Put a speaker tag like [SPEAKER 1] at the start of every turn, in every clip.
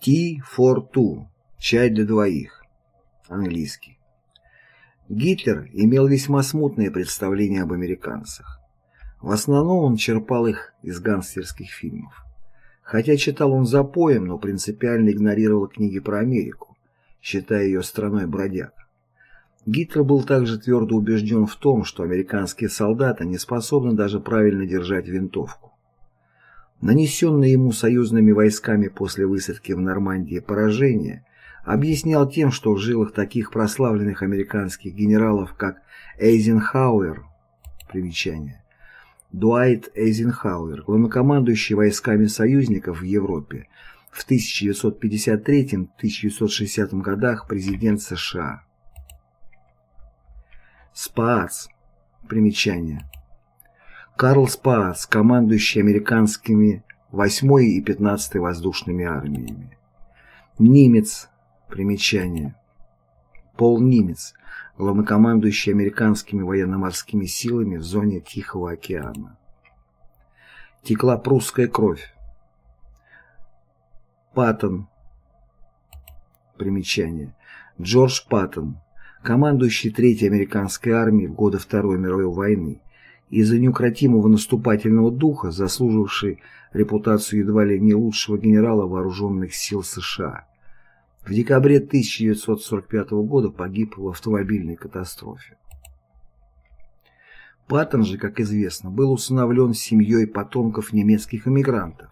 [SPEAKER 1] Tea for two. Чай для двоих. Английский. Гитлер имел весьма смутное представление об американцах. В основном он черпал их из гангстерских фильмов. Хотя читал он запоем, но принципиально игнорировал книги про Америку, считая ее страной бродяг. Гитлер был также твердо убежден в том, что американские солдаты не способны даже правильно держать винтовку. Нанесенное ему союзными войсками после высадки в Нормандии поражение объяснял тем, что в жилах таких прославленных американских генералов, как Эйзенхауэр, примечание, Дуайт Эйзенхауэр, главнокомандующий войсками союзников в Европе, в 1953-1960 годах президент США. Спаац, примечание, Карл Спаац, командующий американскими 8 и 15 воздушными армиями. Немец. Примечание. Пол Нимец, главнокомандующий американскими военно-морскими силами в зоне Тихого океана. Текла прусская кровь. Паттон. Примечание. Джордж Паттон, командующий Третьей американской армией в годы Второй мировой войны, из-за неукротимого наступательного духа, заслуживший репутацию едва ли не лучшего генерала вооруженных сил США. В декабре 1945 года погиб в автомобильной катастрофе. Паттон же, как известно, был усыновлен семьей потомков немецких эмигрантов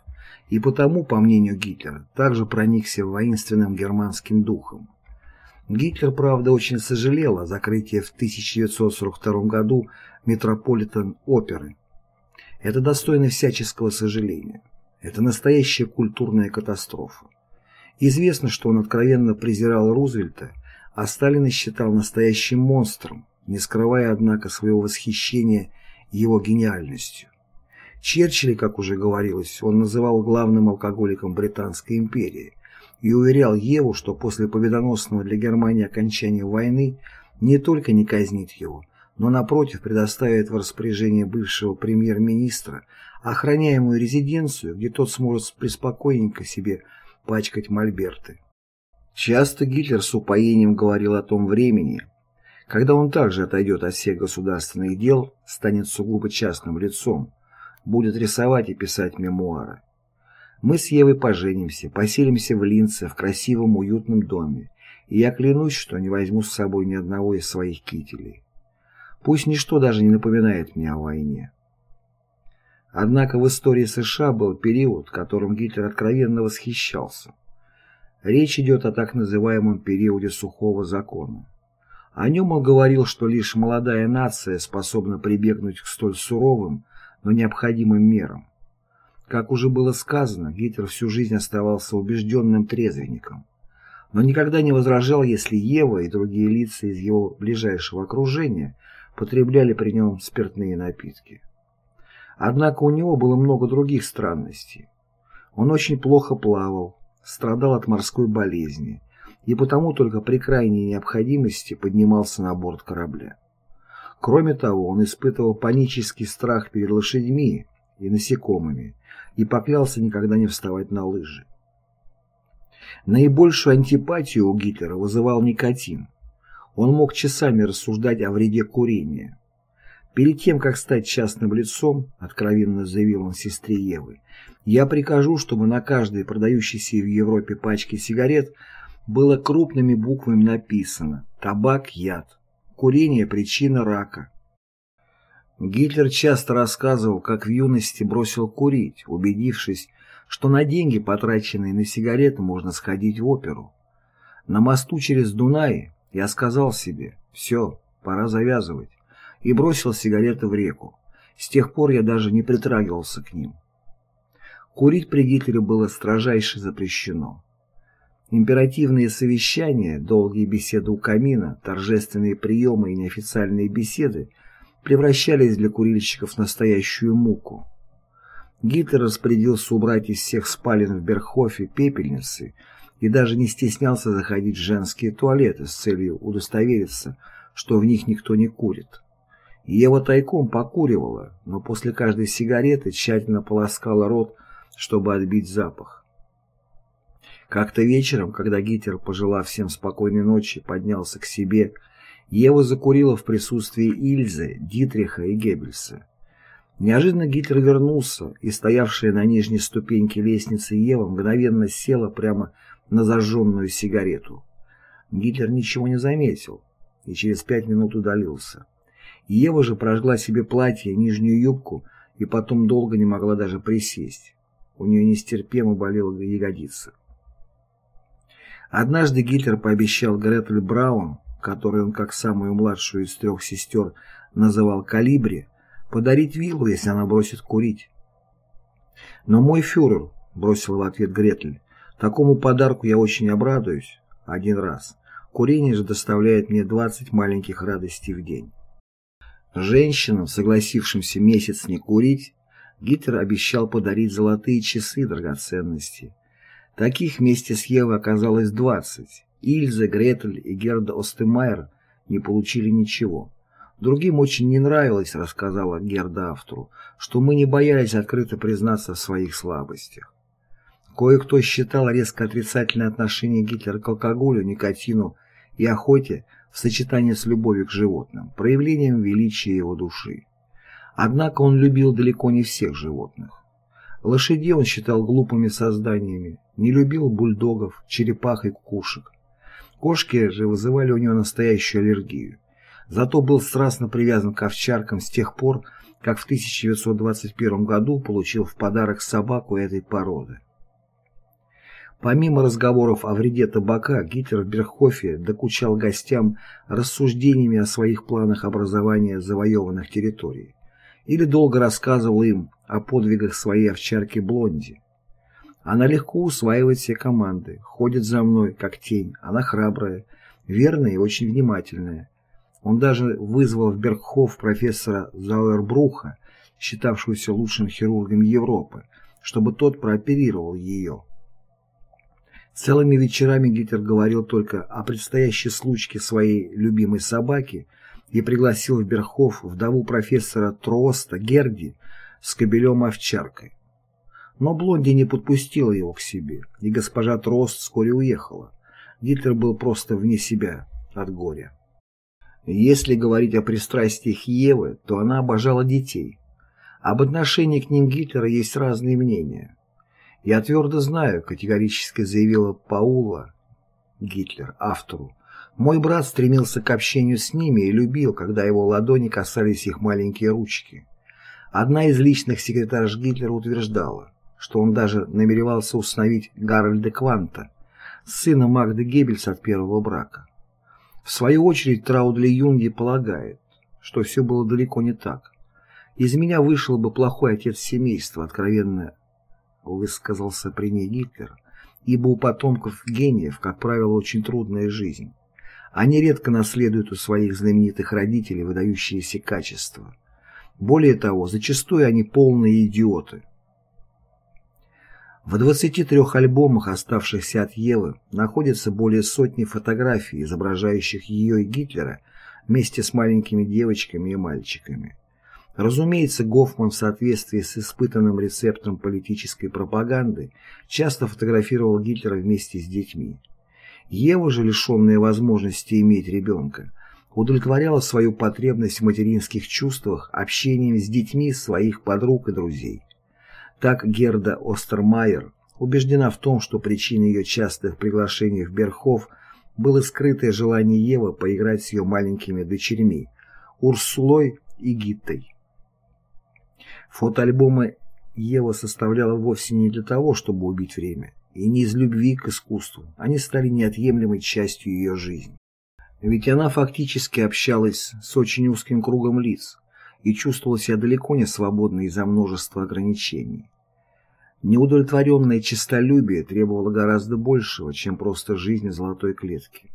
[SPEAKER 1] и потому, по мнению Гитлера, также проникся воинственным германским духом. Гитлер, правда, очень сожалел о закрытии в 1942 году Метрополитен-оперы. Это достойно всяческого сожаления. Это настоящая культурная катастрофа. Известно, что он откровенно презирал Рузвельта, а Сталина считал настоящим монстром, не скрывая, однако, своего восхищения его гениальностью. Черчилля, как уже говорилось, он называл главным алкоголиком Британской империи и уверял Еву, что после победоносного для Германии окончания войны не только не казнит его, но напротив предоставит в распоряжение бывшего премьер-министра охраняемую резиденцию, где тот сможет преспокойненько себе пачкать мольберты. Часто Гитлер с упоением говорил о том времени, когда он также отойдет от всех государственных дел, станет сугубо частным лицом, будет рисовать и писать мемуары. Мы с Евой поженимся, поселимся в Линце, в красивом уютном доме, и я клянусь, что не возьму с собой ни одного из своих кителей. Пусть ничто даже не напоминает мне о войне. Однако в истории США был период, которым Гитлер откровенно восхищался. Речь идет о так называемом периоде сухого закона. О нем он говорил, что лишь молодая нация способна прибегнуть к столь суровым, но необходимым мерам. Как уже было сказано, Гитлер всю жизнь оставался убежденным трезвенником, но никогда не возражал, если Ева и другие лица из его ближайшего окружения потребляли при нем спиртные напитки. Однако у него было много других странностей. Он очень плохо плавал, страдал от морской болезни и потому только при крайней необходимости поднимался на борт корабля. Кроме того, он испытывал панический страх перед лошадьми и насекомыми и поклялся никогда не вставать на лыжи. Наибольшую антипатию у Гитлера вызывал никотин. Он мог часами рассуждать о вреде курения. Перед тем, как стать частным лицом, откровенно заявил он сестре Евы, я прикажу, чтобы на каждой продающейся в Европе пачке сигарет было крупными буквами написано «Табак – яд», «Курение – причина рака», Гитлер часто рассказывал, как в юности бросил курить, убедившись, что на деньги, потраченные на сигареты, можно сходить в оперу. На мосту через Дунай я сказал себе «все, пора завязывать» и бросил сигареты в реку. С тех пор я даже не притрагивался к ним. Курить при Гитлере было строжайше запрещено. Императивные совещания, долгие беседы у камина, торжественные приемы и неофициальные беседы – превращались для курильщиков в настоящую муку. Гитлер распорядился убрать из всех спален в Берхофе пепельницы и даже не стеснялся заходить в женские туалеты с целью удостовериться, что в них никто не курит. Ева тайком покуривала, но после каждой сигареты тщательно полоскала рот, чтобы отбить запах. Как-то вечером, когда Гитлер, пожелав всем спокойной ночи, поднялся к себе, Ева закурила в присутствии Ильзы, Дитриха и Геббельса. Неожиданно Гитлер вернулся, и стоявшая на нижней ступеньке лестницы Ева мгновенно села прямо на зажженную сигарету. Гитлер ничего не заметил и через пять минут удалился. Ева же прожгла себе платье, нижнюю юбку и потом долго не могла даже присесть. У нее нестерпимо болела ягодица. Однажды Гитлер пообещал Гретель Браун, которую он как самую младшую из трех сестер называл «Калибри», подарить виллу, если она бросит курить. «Но мой фюрер», — бросил в ответ Гретель, — «такому подарку я очень обрадуюсь. Один раз. Курение же доставляет мне 20 маленьких радостей в день». Женщинам, согласившимся месяц не курить, Гитлер обещал подарить золотые часы драгоценности. Таких вместе с Евой оказалось 20. Ильза, Гретель и Герда Остемайер не получили ничего. Другим очень не нравилось, рассказала Герда автору, что мы не боялись открыто признаться в своих слабостях. Кое-кто считал резко отрицательное отношение Гитлера к алкоголю, никотину и охоте в сочетании с любовью к животным, проявлением величия его души. Однако он любил далеко не всех животных. Лошадей он считал глупыми созданиями, не любил бульдогов, черепах и кукушек. Кошки же вызывали у него настоящую аллергию. Зато был страстно привязан к овчаркам с тех пор, как в 1921 году получил в подарок собаку этой породы. Помимо разговоров о вреде табака, Гитлер в Берхофе докучал гостям рассуждениями о своих планах образования завоеванных территорий или долго рассказывал им о подвигах своей овчарки Блонди. Она легко усваивает все команды, ходит за мной, как тень, она храбрая, верная и очень внимательная. Он даже вызвал в Бергхоф профессора Зауэрбруха, считавшегося лучшим хирургом Европы, чтобы тот прооперировал ее. Целыми вечерами Гитлер говорил только о предстоящей случке своей любимой собаки и пригласил в Берхов вдову профессора Троста Герди с кобелем-овчаркой. Но Блонди не подпустила его к себе, и госпожа Трост вскоре уехала. Гитлер был просто вне себя от горя. Если говорить о пристрастиях Евы, то она обожала детей. Об отношении к ним Гитлера есть разные мнения. «Я твердо знаю», — категорически заявила Паула Гитлер, автору. «Мой брат стремился к общению с ними и любил, когда его ладони касались их маленькие ручки». Одна из личных секретарш Гитлера утверждала, что он даже намеревался установить Гарольда Кванта, сына Магды Геббельс от первого брака. В свою очередь Траудли Юнги полагает, что все было далеко не так. Из меня вышел бы плохой отец семейства, откровенно высказался при ней Гитлер, ибо у потомков гениев, как правило, очень трудная жизнь. Они редко наследуют у своих знаменитых родителей выдающиеся качества. Более того, зачастую они полные идиоты. В 23 альбомах, оставшихся от Евы, находится более сотни фотографий, изображающих ее и Гитлера вместе с маленькими девочками и мальчиками. Разумеется, Гофман в соответствии с испытанным рецептом политической пропаганды часто фотографировал Гитлера вместе с детьми. Ева же, лишенная возможности иметь ребенка, удовлетворяла свою потребность в материнских чувствах общением с детьми своих подруг и друзей. Так Герда Остермайер убеждена в том, что причиной ее частых приглашений в Берхов было скрытое желание Евы поиграть с ее маленькими дочерьми Урсулой и Гиттой. Фотоальбомы Ева составляла вовсе не для того, чтобы убить время, и не из любви к искусству. Они стали неотъемлемой частью ее жизни. Ведь она фактически общалась с очень узким кругом лиц и чувствовала себя далеко не свободной из-за множества ограничений. Неудовлетворенное честолюбие требовало гораздо большего, чем просто жизнь золотой клетке.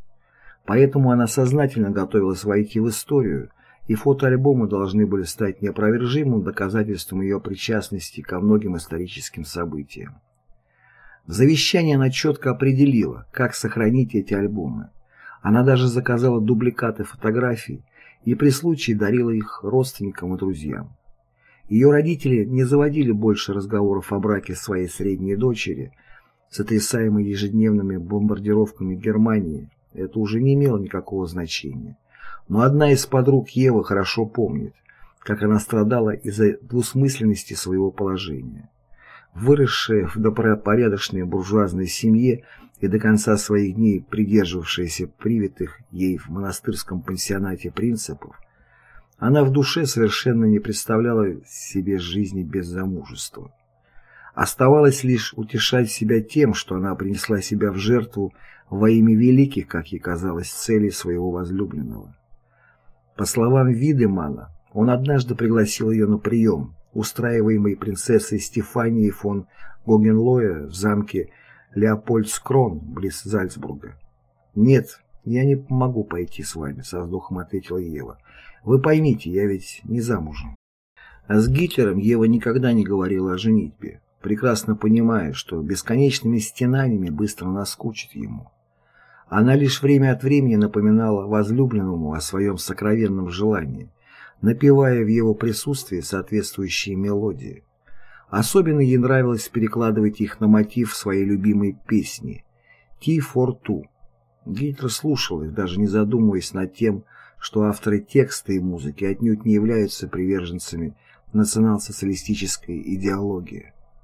[SPEAKER 1] Поэтому она сознательно готовилась войти в историю – и фотоальбомы должны были стать неопровержимым доказательством ее причастности ко многим историческим событиям. В завещании она четко определила, как сохранить эти альбомы. Она даже заказала дубликаты фотографий и при случае дарила их родственникам и друзьям. Ее родители не заводили больше разговоров о браке своей средней дочери сотрясаемой ежедневными бомбардировками Германии, это уже не имело никакого значения. Но одна из подруг Евы хорошо помнит, как она страдала из-за двусмысленности своего положения. Выросшая в добропорядочной буржуазной семье и до конца своих дней придерживавшаяся привитых ей в монастырском пансионате принципов, она в душе совершенно не представляла себе жизни без замужества. Оставалось лишь утешать себя тем, что она принесла себя в жертву во имя великих, как ей казалось, целей своего возлюбленного. По словам Видемана, он однажды пригласил ее на прием, устраиваемый принцессой Стефанией фон Гогенлоя в замке Леопольдскрон, близ Зальцбурга. «Нет, я не могу пойти с вами», — со вздохом ответила Ева. «Вы поймите, я ведь не замужем». А с Гитлером Ева никогда не говорила о женитьбе, прекрасно понимая, что бесконечными стенаниями быстро наскучит ему. Она лишь время от времени напоминала возлюбленному о своем сокровенном желании, напевая в его присутствии соответствующие мелодии. Особенно ей нравилось перекладывать их на мотив своей любимой песни «Ти for two». Гитлер слушал их, даже не задумываясь над тем, что авторы текста и музыки отнюдь не являются приверженцами национал-социалистической идеологии.